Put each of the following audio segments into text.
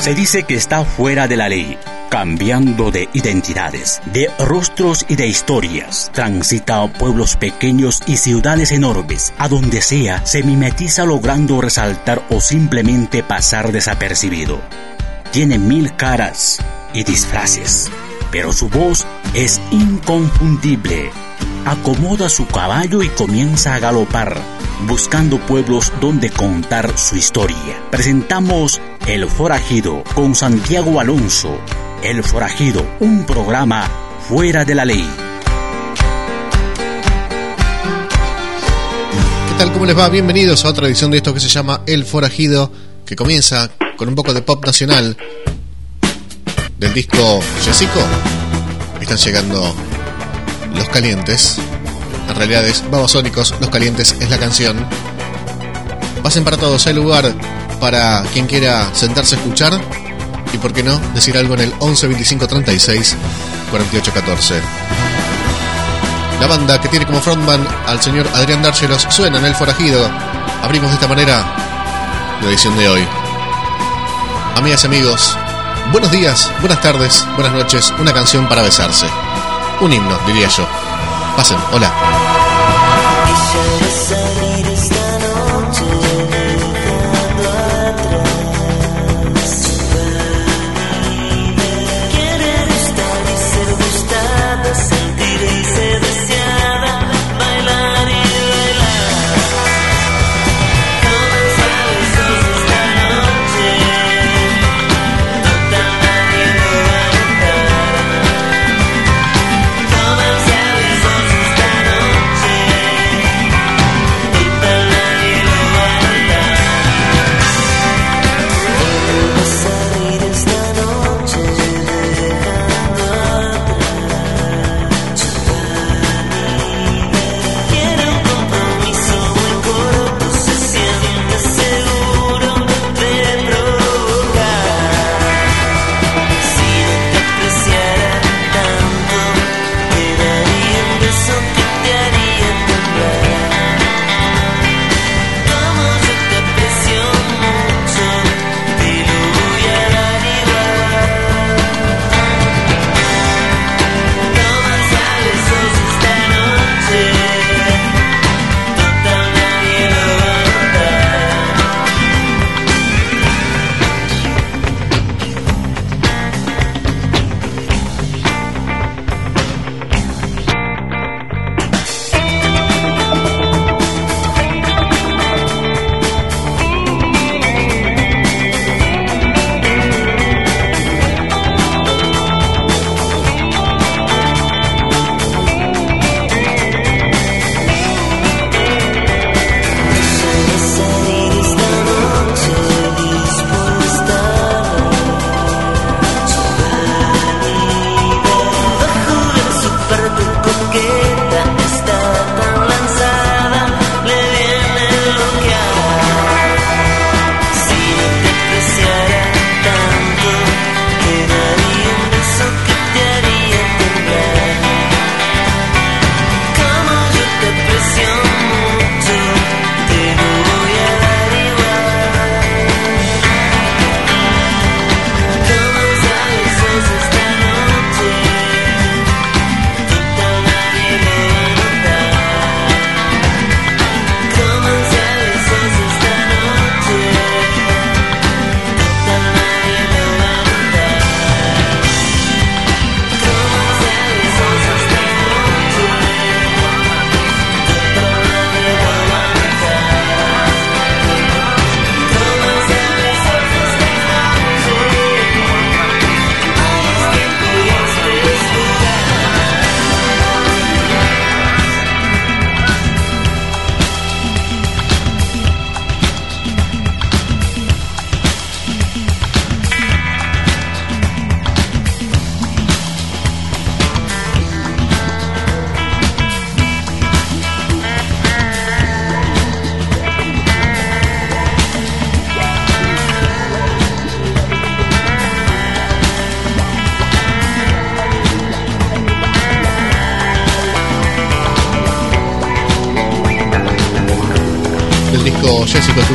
Se dice que está fuera de la ley, cambiando de identidades, de rostros y de historias. Transita pueblos pequeños y ciudades enormes. A donde sea, se mimetiza logrando resaltar o simplemente pasar desapercibido. Tiene mil caras y disfraces, pero su voz es inconfundible. Acomoda su caballo y comienza a galopar, buscando pueblos donde contar su historia. Presentamos El Forajido con Santiago Alonso. El Forajido, un programa fuera de la ley. ¿Qué tal? ¿Cómo les va? Bienvenidos a otra edición de esto que se llama El Forajido, que comienza con un poco de pop nacional del disco Jessico. Están llegando Los Calientes. En realidad es Babasónicos, Los Calientes es la canción. Pasen para todos, hay lugar para quien quiera sentarse a escuchar y por qué no decir algo en el 11 25 36 48 14. La banda que tiene como frontman al señor Adrián Dárgelos suena en El Forajido. Abrimos de esta manera la edición de hoy. Amigas y amigos, buenos días, buenas tardes, buenas noches, una canción para besarse. Un himno, diría yo. Pasen, hola.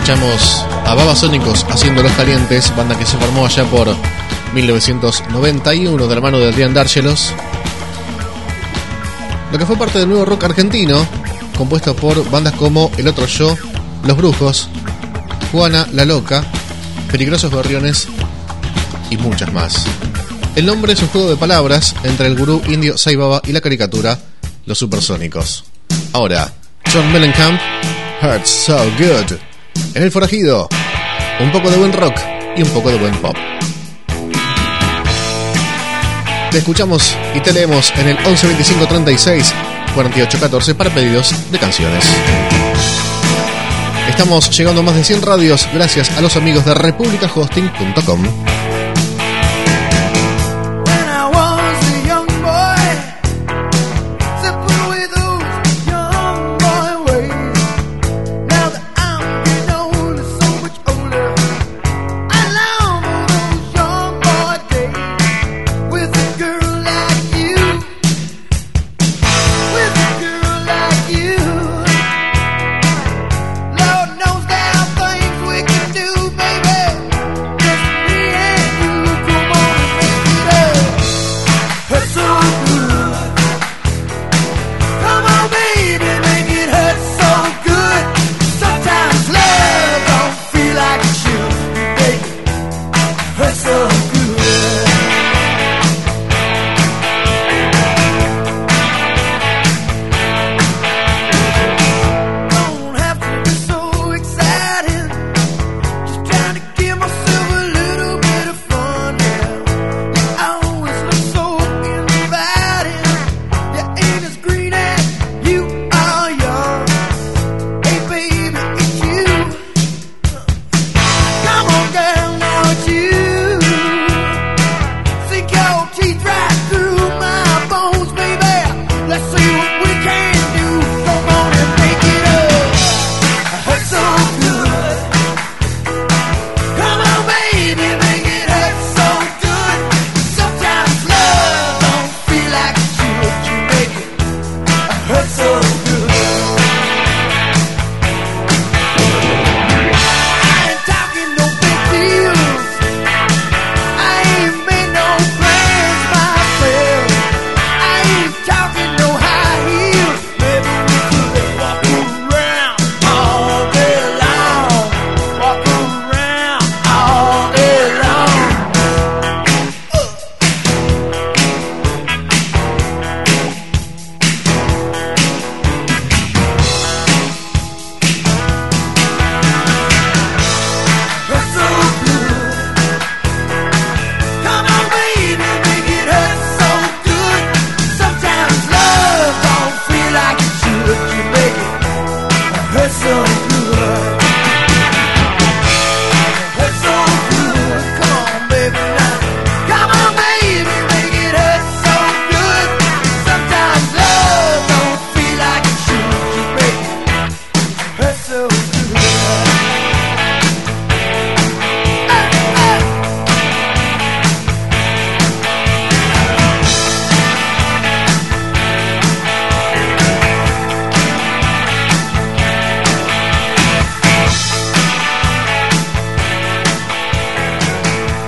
Escuchamos a Babasónicos haciendo Los Calientes, banda que se formó allá por 1991 de la mano de Adrián Dárgelos. Lo que fue parte del nuevo rock argentino, compuesto por bandas como El Otro Yo, Los Brujos, Juana la Loca, Peligrosos Gorriones y muchas más. El nombre es un juego de palabras entre el gurú indio Saibaba y la caricatura Los Supersónicos. Ahora, John Mellencamp, Hurts So Good. En el forajido, un poco de buen rock y un poco de buen pop. Te escuchamos y te leemos en el 11 25 36 48 14 para pedidos de canciones. Estamos llegando a más de 100 radios gracias a los amigos de republicahosting.com.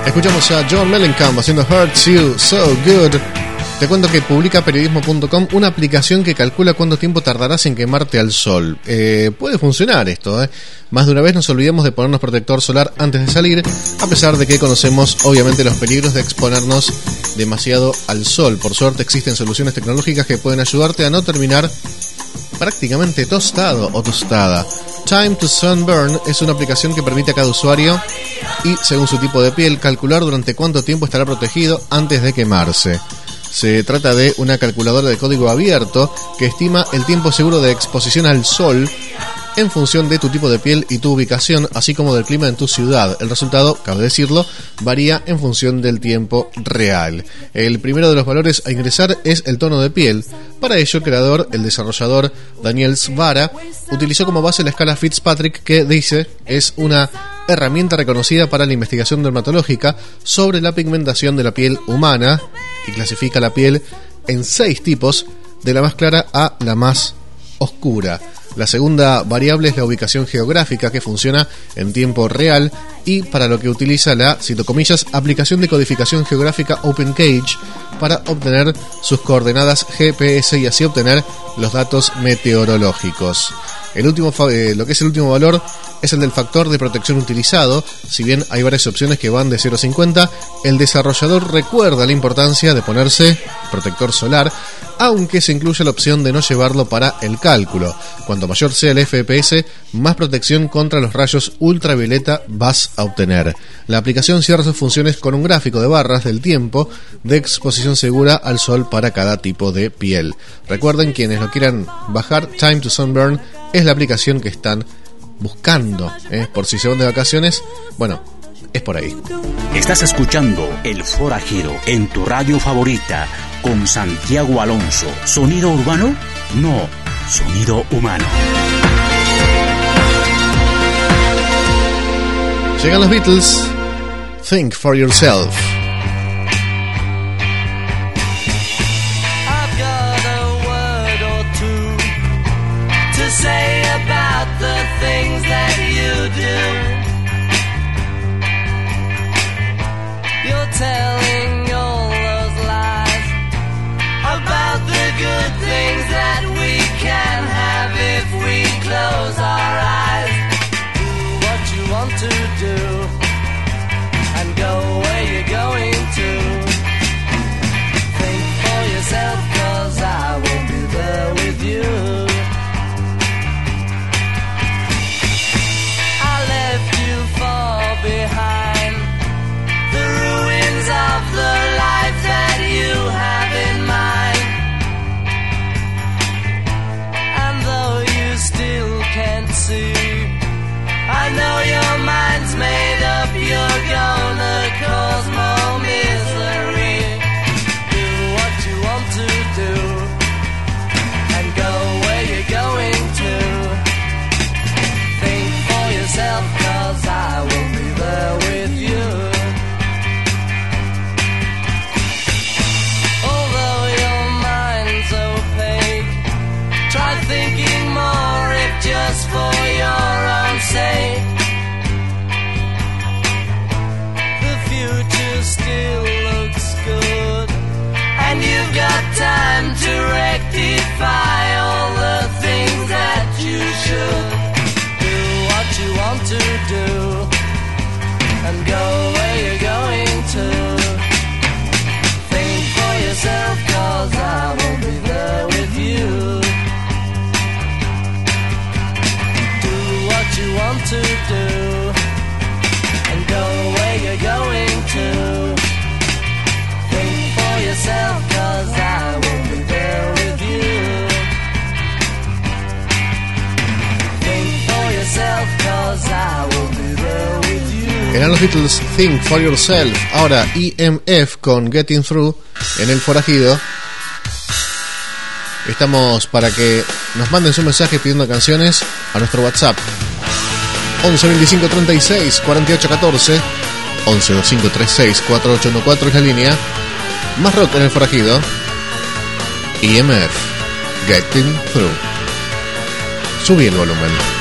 Escuchamos a John Mellencamp haciendo Hurts You So Good. Te cuento que publica periodismo.com una aplicación que calcula cuánto tiempo tardarás en quemarte al sol. Eh, puede funcionar esto, ¿eh? Más de una vez nos olvidamos de ponernos protector solar antes de salir, a pesar de que conocemos obviamente los peligros de exponernos demasiado al sol. Por suerte existen soluciones tecnológicas que pueden ayudarte a no terminar prácticamente tostado o tostada. Time to Sunburn es una aplicación que permite a cada usuario y, según su tipo de piel, calcular durante cuánto tiempo estará protegido antes de quemarse. Se trata de una calculadora de código abierto que estima el tiempo seguro de exposición al sol en función de tu tipo de piel y tu ubicación, así como del clima en tu ciudad. El resultado, cabe decirlo, varía en función del tiempo real. El primero de los valores a ingresar es el tono de piel. Para ello, el creador, el desarrollador Daniel Svara, utilizó como base la escala Fitzpatrick que dice es una herramienta reconocida para la investigación dermatológica sobre la pigmentación de la piel humana y clasifica la piel en seis tipos, de la más clara a la más oscura. La segunda variable es la ubicación geográfica que funciona en tiempo real y para lo que utiliza la, cito comillas, aplicación de codificación geográfica OpenCage para obtener sus coordenadas GPS y así obtener los datos meteorológicos. El último, eh, lo que es el último valor es el del factor de protección utilizado. Si bien hay varias opciones que van de 0 a 50, el desarrollador recuerda la importancia de ponerse protector solar, aunque se incluye la opción de no llevarlo para el cálculo. Cuanto mayor sea el FPS, más protección contra los rayos ultravioleta vas a obtener. La aplicación cierra sus funciones con un gráfico de barras del tiempo de exposición segura al sol para cada tipo de piel. Recuerden quienes lo quieran bajar, Time to Sunburn es la aplicación que están buscando, ¿eh? por si se van de vacaciones, bueno, es por ahí. Estás escuchando El Forajido en tu radio favorita con Santiago Alonso. ¿Sonido urbano? No, sonido humano. Llegan los Beatles. Think for yourself. Beatles Think for Yourself. Ahora EMF con Getting Through en el forajido. Estamos para que nos manden su mensaje pidiendo canciones a nuestro WhatsApp 11 25 36 48 14 11 25 36 4814 es la línea. Más rock en el forajido. EMF Getting Through. Subí el volumen.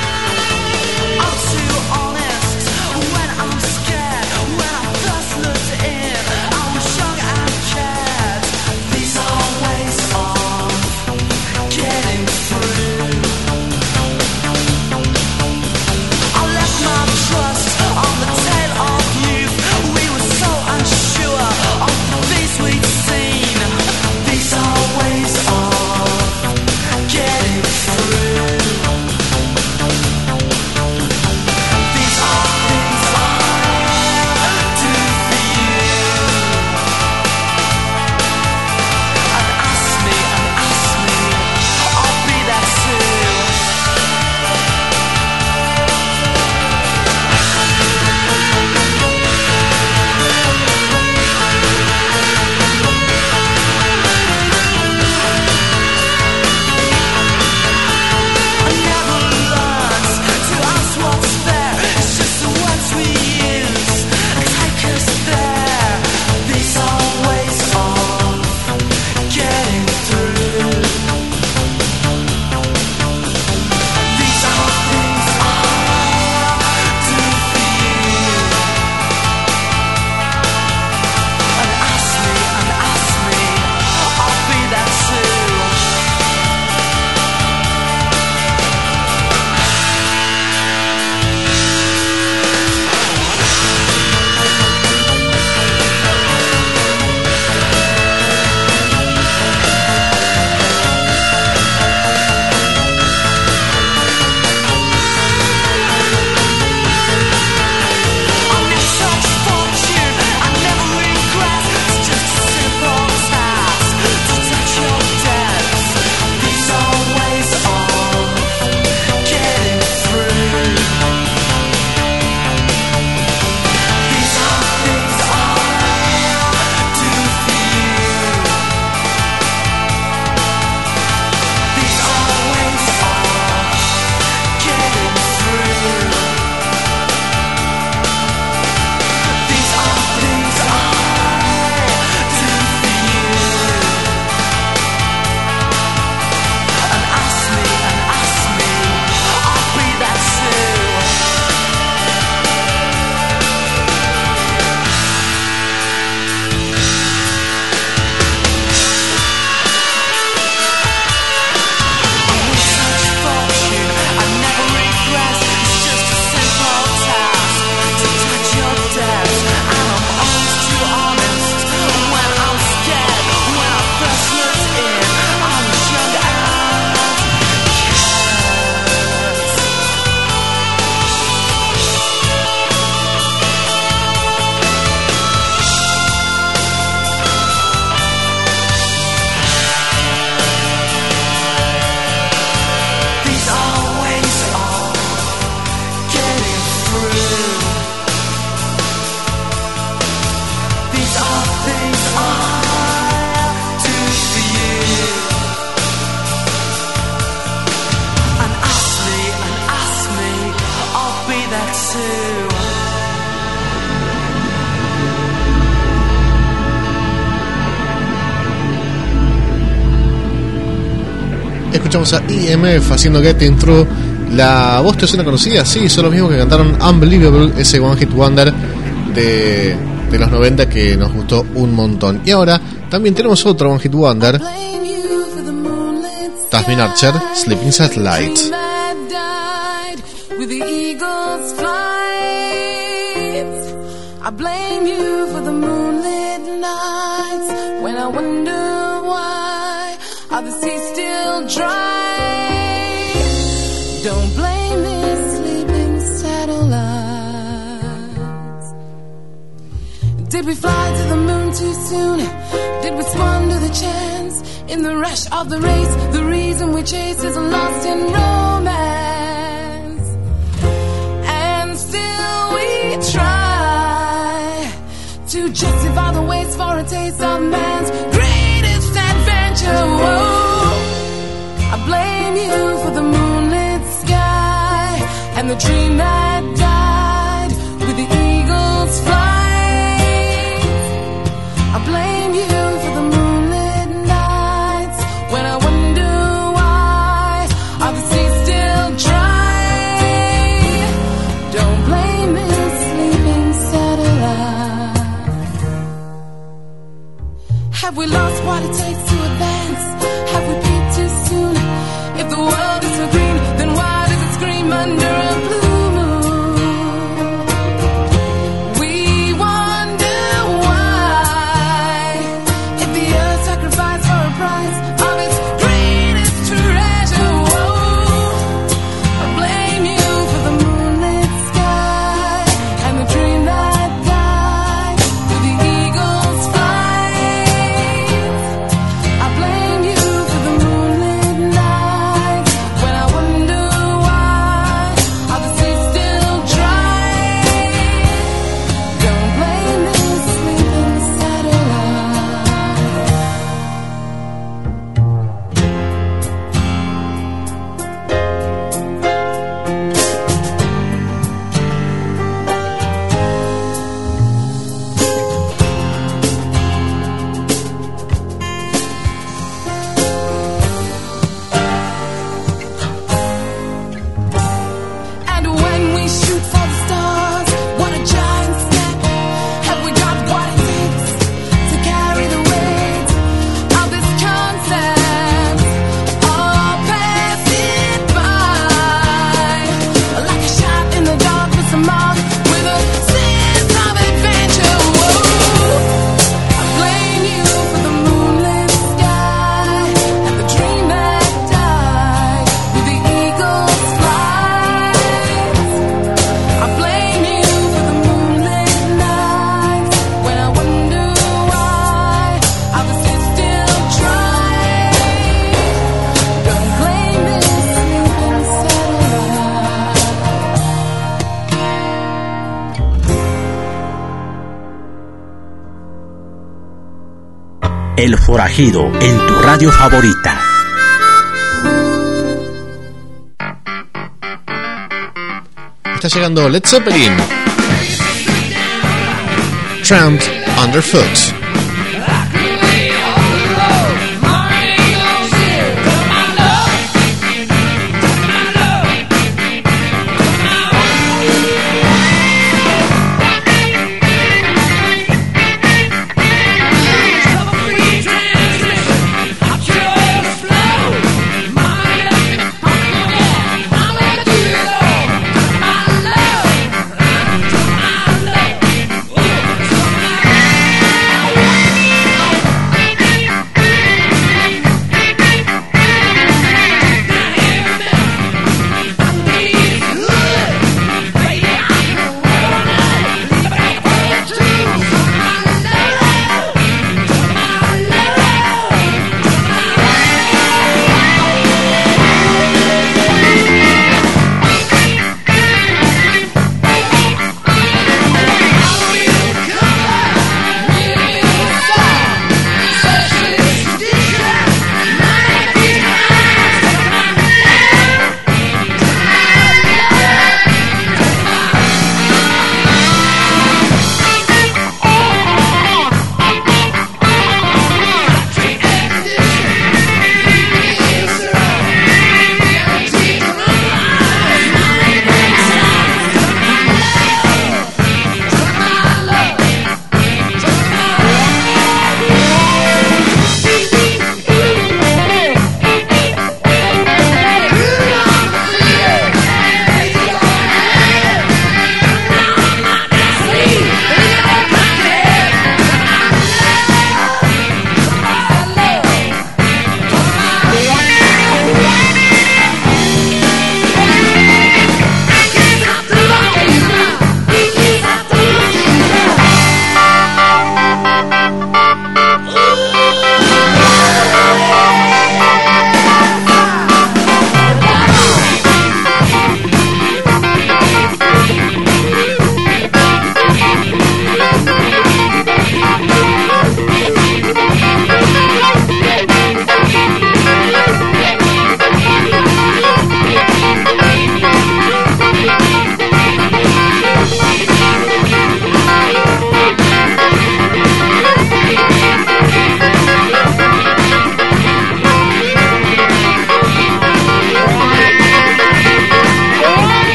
Escuchamos a EMF haciendo Getting Through. La voz te suena conocida, sí, son los mismos que cantaron Unbelievable, ese One Hit Wonder de, de los 90 que nos gustó un montón. Y ahora también tenemos otro One Hit Wonder. Tasmin Archer, Sleeping Satellite. Did we fly to the moon too soon? Did we squander the chance in the rush of the race? The reason we chase is lost in romance, and still we try to justify the waste for a taste of man's greatest adventure. Whoa. I blame you for the moonlit sky and the dream that forajido en tu radio favorita. Está llegando Led Zeppelin. Tramp Underfoot.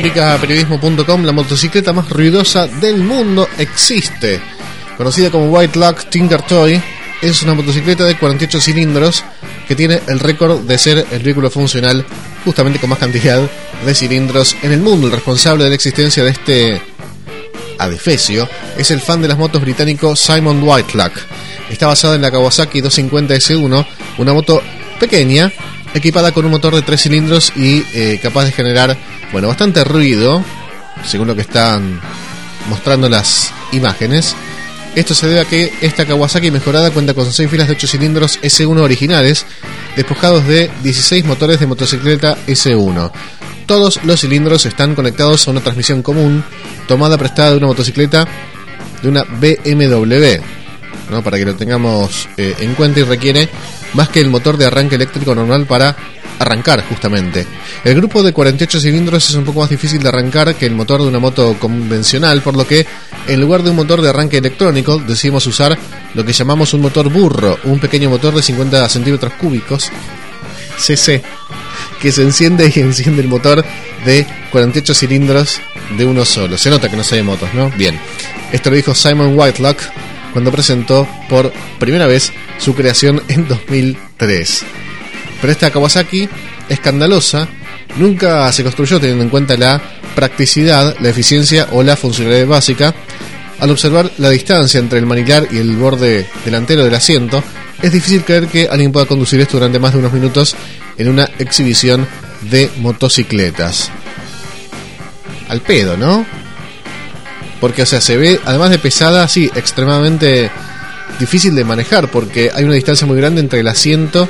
periodismo.com, la motocicleta más ruidosa del mundo existe. Conocida como White Lock Tinker Toy, es una motocicleta de 48 cilindros que tiene el récord de ser el vehículo funcional justamente con más cantidad de cilindros en el mundo. El responsable de la existencia de este adefesio es el fan de las motos británico Simon Whitelock. Está basada en la Kawasaki 250 S1, una moto pequeña, equipada con un motor de 3 cilindros y eh, capaz de generar, bueno, bastante ruido, según lo que están mostrando las imágenes. Esto se debe a que esta Kawasaki mejorada cuenta con 6 filas de 8 cilindros S1 originales, despojados de 16 motores de motocicleta S1. Todos los cilindros están conectados a una transmisión común, tomada prestada de una motocicleta de una BMW, ¿no? para que lo tengamos eh, en cuenta y requiere más que el motor de arranque eléctrico normal para arrancar justamente. El grupo de 48 cilindros es un poco más difícil de arrancar que el motor de una moto convencional, por lo que en lugar de un motor de arranque electrónico decidimos usar lo que llamamos un motor burro, un pequeño motor de 50 centímetros cúbicos, CC, que se enciende y enciende el motor de 48 cilindros de uno solo. Se nota que no sabe motos, ¿no? Bien. Esto lo dijo Simon Whitelock cuando presentó por primera vez su creación en 2003. Pero esta Kawasaki, escandalosa, nunca se construyó teniendo en cuenta la practicidad, la eficiencia o la funcionalidad básica. Al observar la distancia entre el manilar y el borde delantero del asiento, es difícil creer que alguien pueda conducir esto durante más de unos minutos en una exhibición de motocicletas. Al pedo, ¿no? Porque, o sea, se ve, además de pesada, sí, extremadamente difícil de manejar, porque hay una distancia muy grande entre el asiento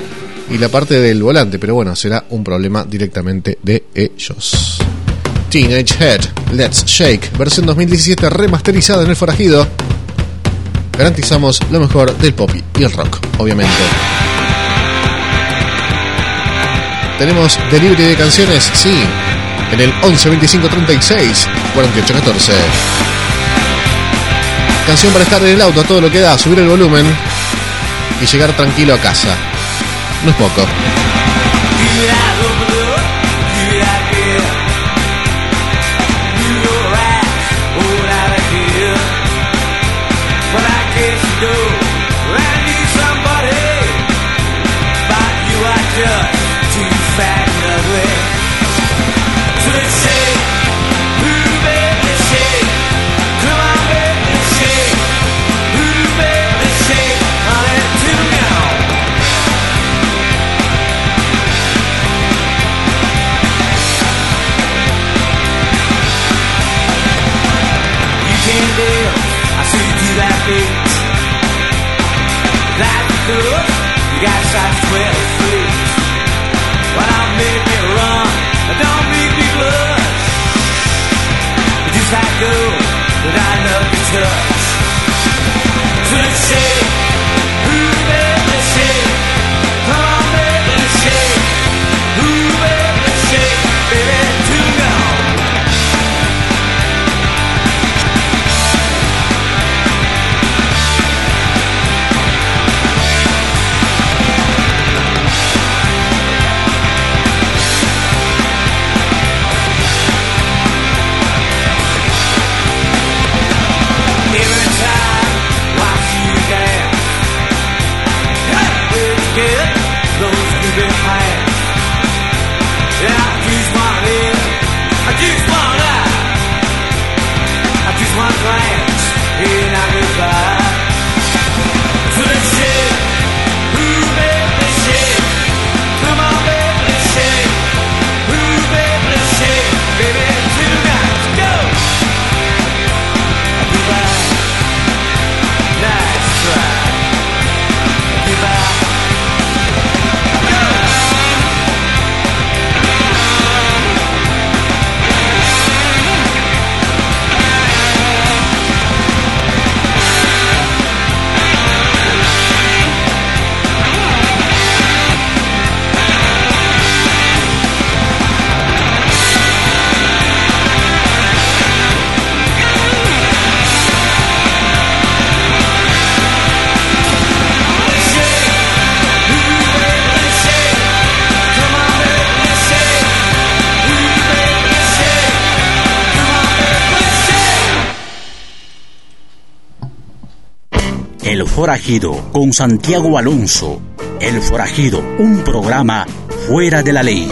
y la parte del volante, pero bueno, será un problema directamente de ellos. Teenage Head, Let's Shake, versión 2017 remasterizada en el forajido. Garantizamos lo mejor del pop y el rock, obviamente. Tenemos delivery de canciones, sí, en el 11 25 36 48 14. Canción para estar en el auto a todo lo que da, subir el volumen y llegar tranquilo a casa. No es poco. El Forajido con Santiago Alonso. El Forajido, un programa fuera de la ley.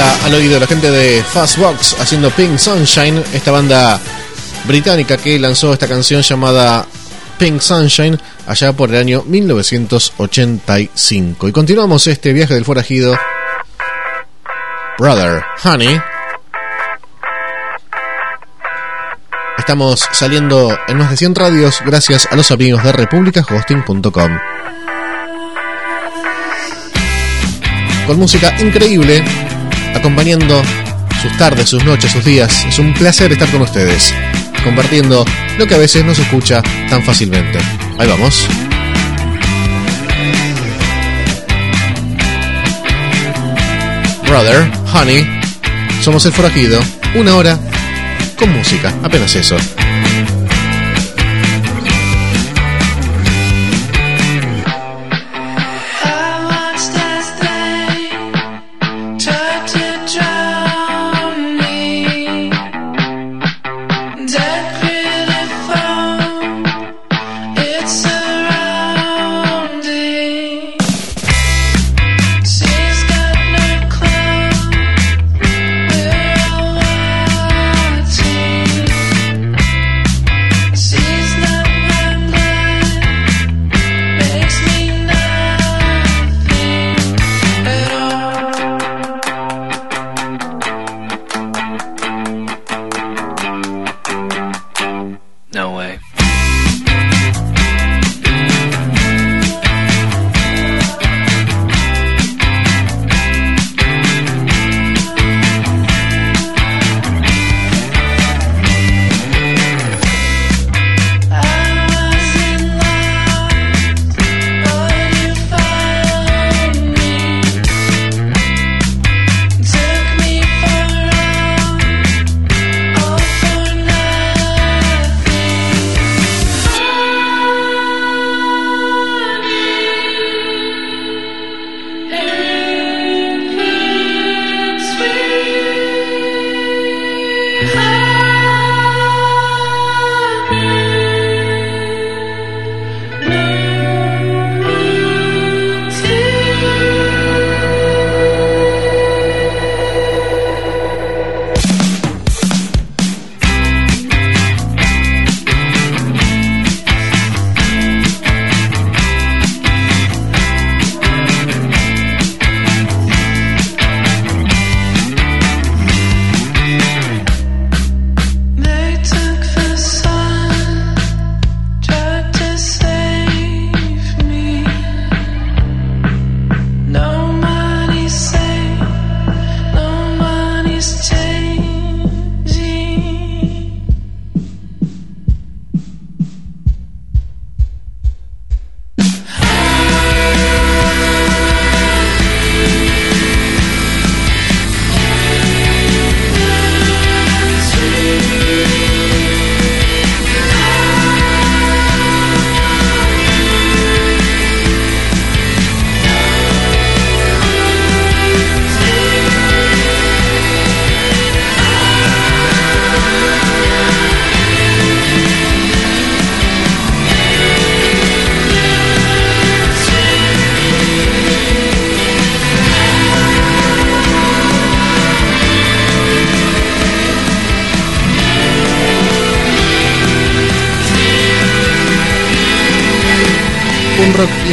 Al oído la gente de Fastbox haciendo Pink Sunshine, esta banda británica que lanzó esta canción llamada Pink Sunshine allá por el año 1985. Y continuamos este viaje del forajido Brother Honey. Estamos saliendo en más de 100 radios gracias a los amigos de republicahosting.com. Con música increíble acompañando sus tardes, sus noches, sus días. Es un placer estar con ustedes, compartiendo lo que a veces no se escucha tan fácilmente. Ahí vamos. Brother, Honey, somos el forajido, una hora con música, apenas eso.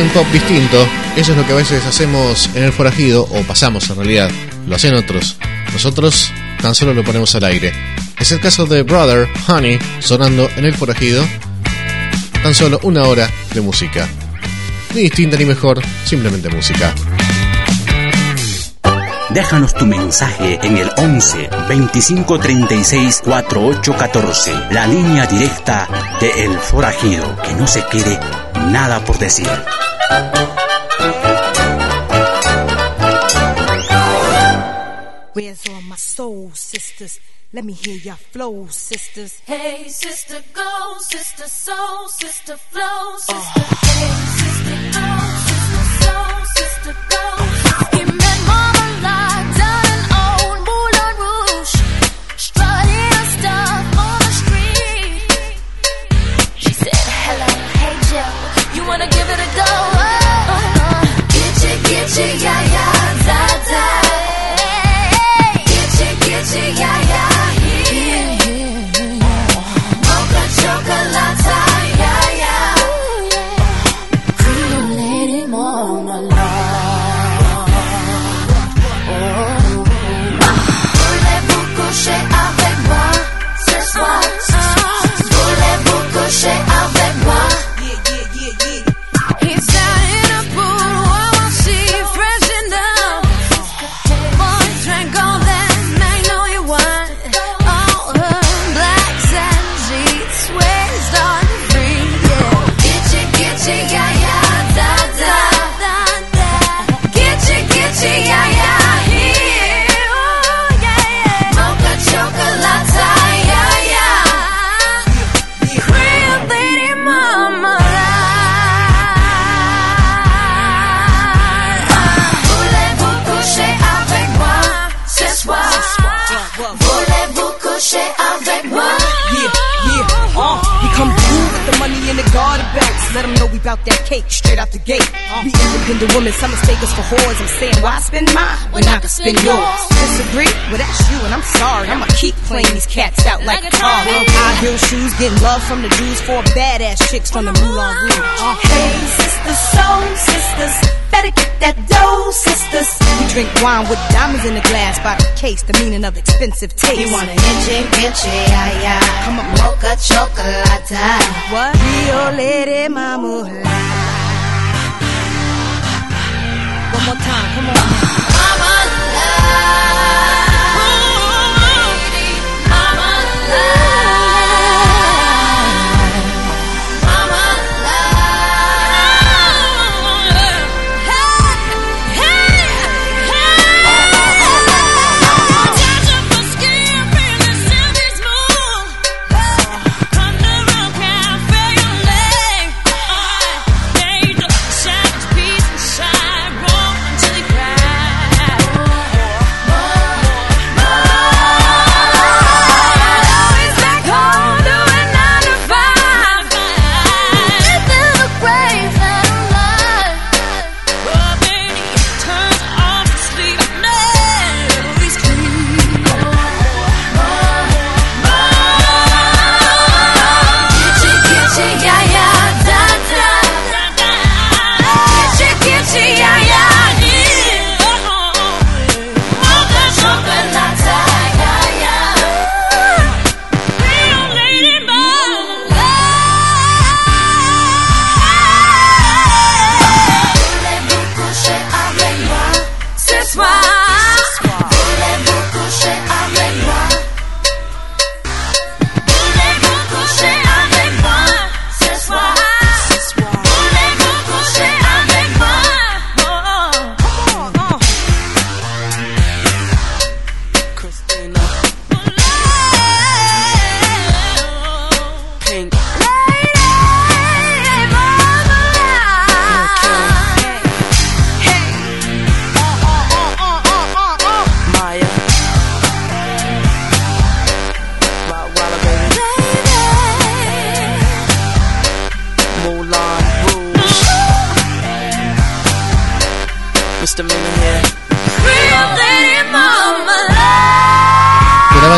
Un pop distinto. Eso es lo que a veces hacemos en el forajido, o pasamos en realidad. Lo hacen otros. Nosotros tan solo lo ponemos al aire. Es el caso de Brother Honey sonando en el forajido. Tan solo una hora de música. Ni distinta ni mejor, simplemente música. Déjanos tu mensaje en el 11 25 36 48 14, la línea directa de El Forajido. Que no se quede nada por decir. Where's all my soul sisters? Let me hear your flow, sisters. Hey, sister, go, sister, soul, sister, flow, sister. Uh. Hey, sister, go, sister, soul, from the Jews, four badass chicks from the Moulin Rouge. Uh, hey, sisters, soul sisters, better get that dough, sisters. We drink wine with diamonds in the glass by the case, the meaning of expensive taste. You wanna inche, inche, yeah, yeah. Come on, mocha chocolate. What? Rio Lady Mama. One more time, come on. Mama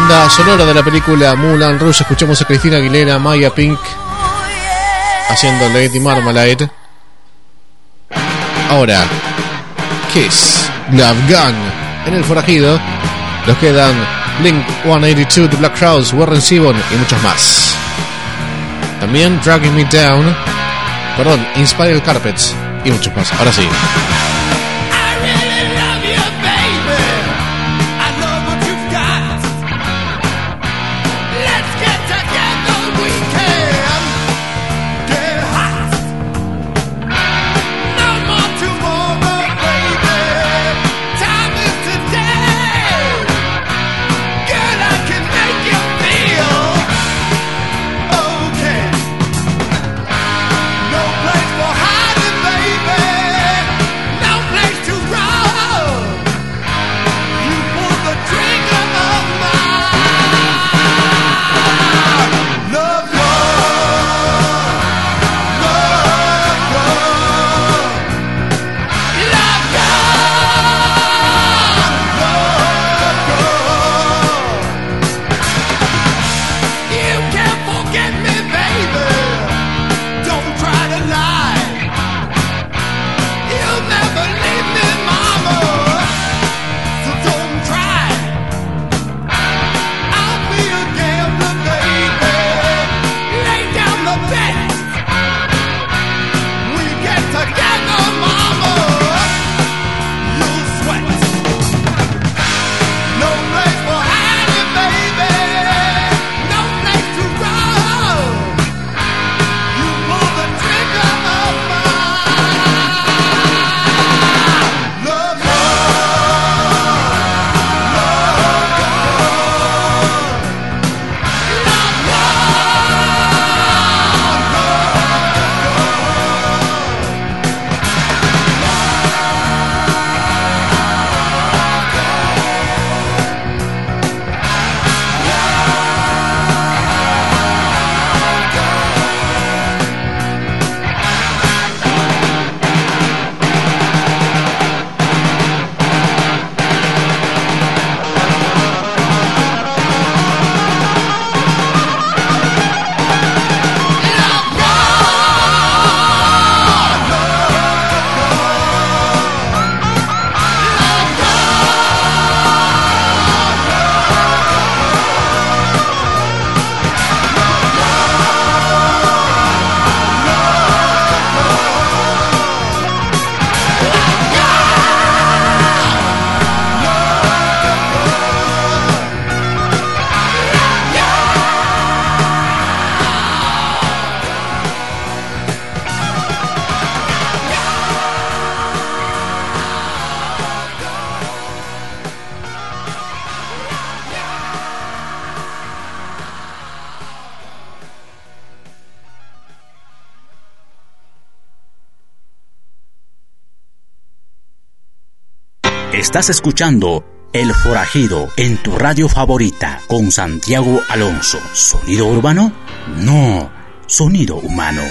banda sonora de la película Mulan Rush escuchamos a Cristina Aguilera, Maya Pink haciendo Lady Marmalade. Ahora, Kiss, Love Gun en el forajido. Nos quedan Link 182 The Black Crowes, Warren Zevon y muchos más. También Dragging Me Down, perdón, Inspired Carpets y muchos más. Ahora sí. Estás escuchando El Forajido en tu radio favorita con Santiago Alonso. ¿Sonido urbano? No, sonido humano.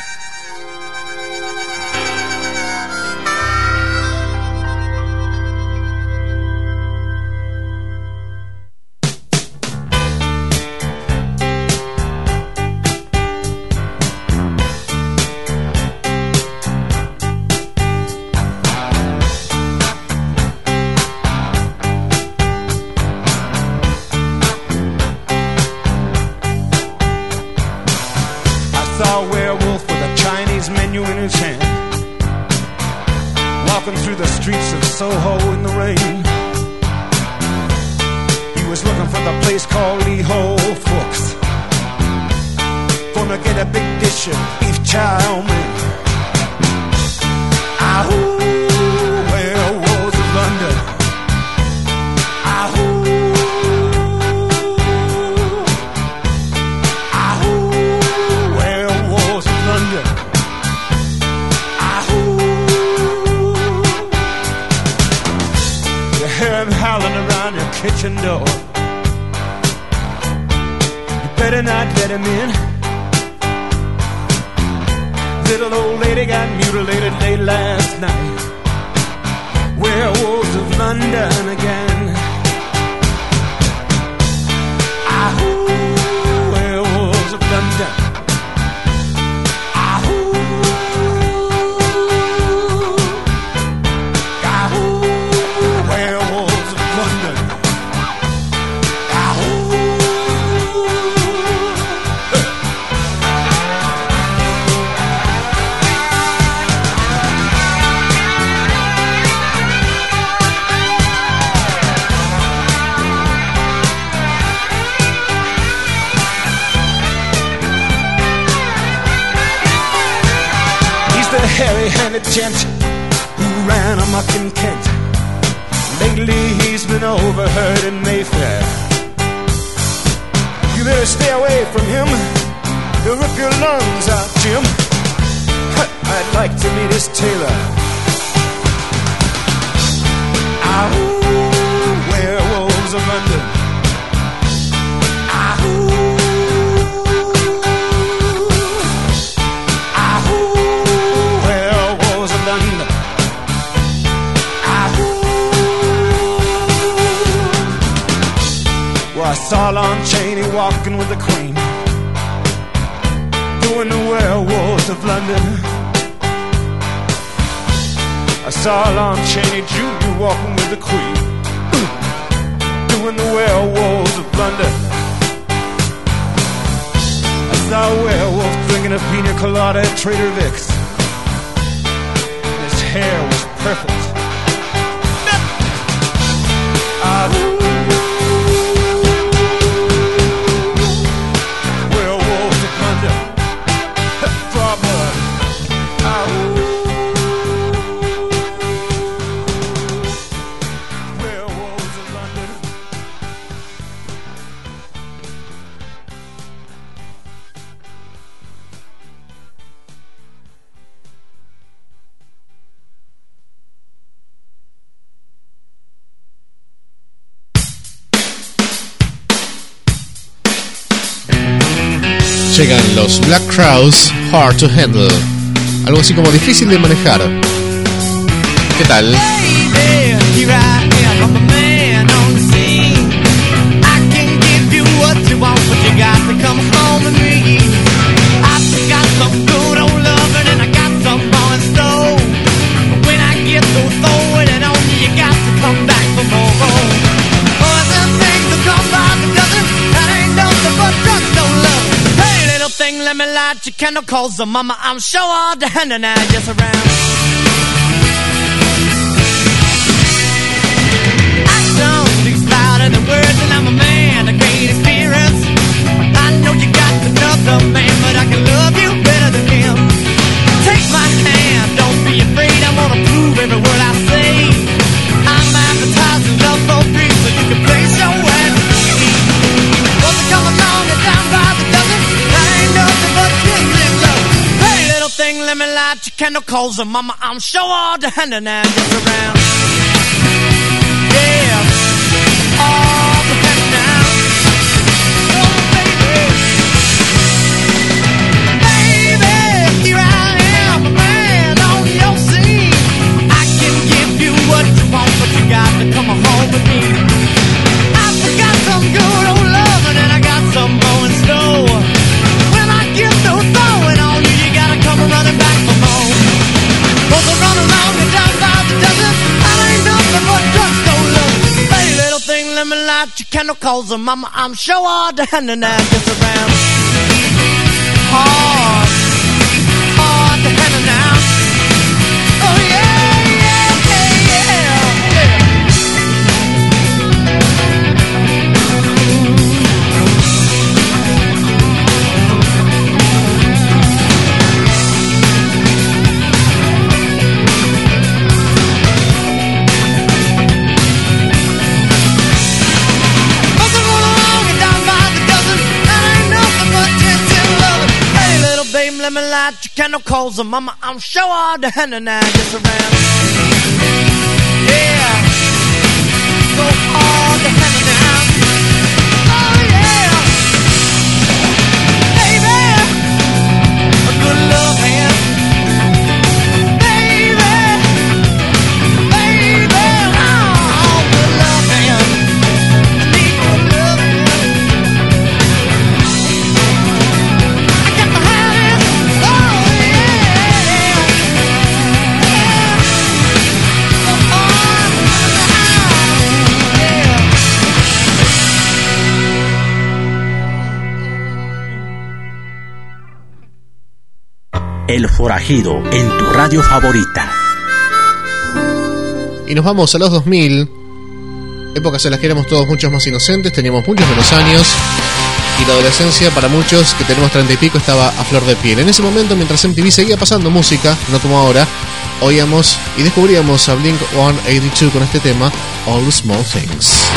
los Black Crowes Hard to Handle. Algo así como difícil de manejar. ¿Qué tal? Candle calls the mama. I'm sure all the hand and I just don't speak louder than words, and I'm a man of great experience. I know you got another man. Let light your candle, cause mama, I'm sure all the hand and around. no calls, her mama, I'm sure all down and I'm just around hard. let me light your candle calls and Mama, I'm sure all the hand and I just around. Yeah. So all the hand El Forajido, en tu radio favorita. Y nos vamos a los 2000, épocas en las que éramos todos muchos más inocentes, teníamos muchos menos años, y la adolescencia para muchos que tenemos treinta y pico estaba a flor de piel. En ese momento, mientras MTV seguía pasando música, no como ahora, oíamos y descubríamos a Blink 182 con este tema, All Small Things.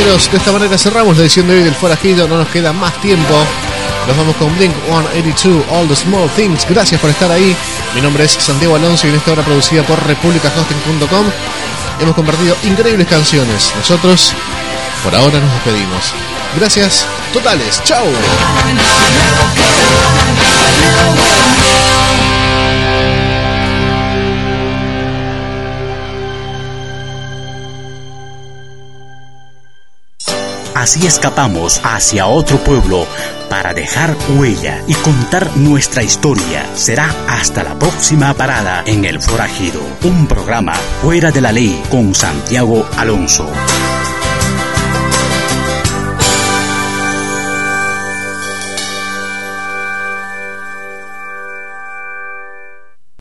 De esta manera cerramos la edición de hoy del Forajido. No nos queda más tiempo. Nos vamos con Blink 182, All the Small Things. Gracias por estar ahí. Mi nombre es Santiago Alonso y en esta hora producida por republicahosting.com hemos compartido increíbles canciones. Nosotros, por ahora, nos despedimos. Gracias totales. ¡Chao! Así escapamos hacia otro pueblo para dejar huella y contar nuestra historia. Será hasta la próxima parada en El Forajido, un programa fuera de la ley con Santiago Alonso.